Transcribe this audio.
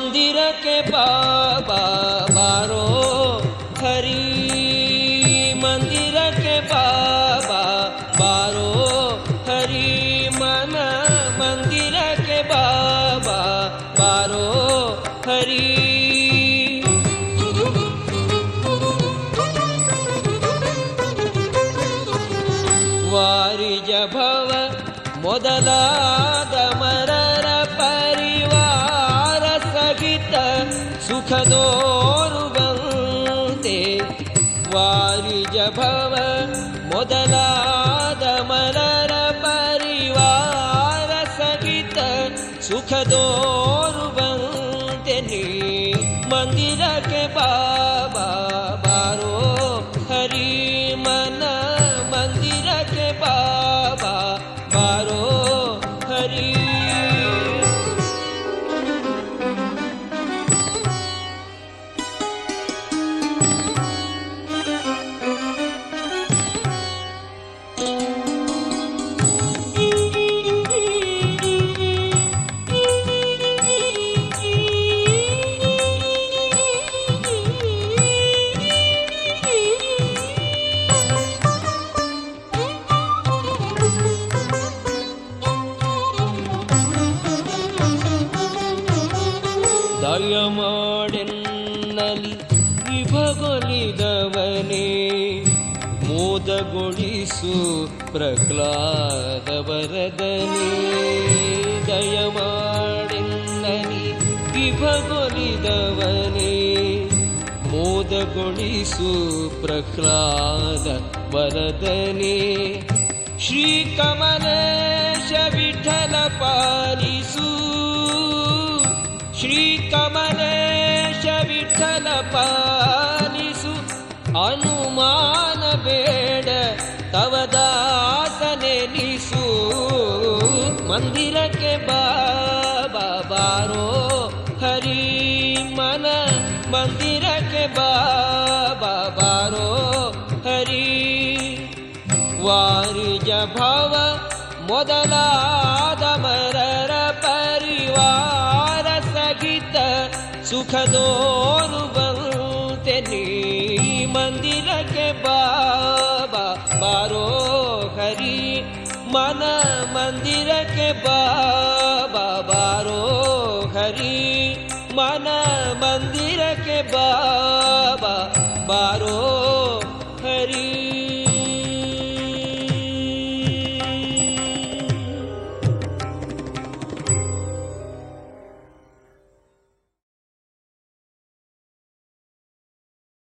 मिरक बाबारो हरि के बाबा बारो हरि मन मन्दिर के बाबा मन्दरकरो हरि। भव मोदला ಸುಖದೋರುವಂತೆ ವಾರಿಜ ಭವ ಮೊದಲಾದ ಮರರ ಪರಿವಾರ ಸಹಿತ ಸುಖದೋರುವಂತೆ ನೀ ಮಂದಿರಕ್ಕೆ ಬಾಬಾ ದಯಮಾಡೆನ್ನಲಿ ವಿಭಗೊಲಿದವನೇ ಮೋದಗೊಳಿಸು ಪ್ರಹ್ಲಾದ ವರದನೇ ದಯಮಾಡೆನ್ನಲಿ ವಿಭಗೊಲಿದವನೇ ಮೋದಗೊಳಿಸು ಪ್ರಹ್ಲಾದ ವರದನೇ कमलेश विठन पितु अनुमान बेड तव दासने नििर के बाबारो हरि मन मन्दर के बाबारो हरि। वारिज भव मोदला दुख तेन मिर के बाबा बारो हरि मान मिर के बा बारो हरि मान मिर के बा बारो हरि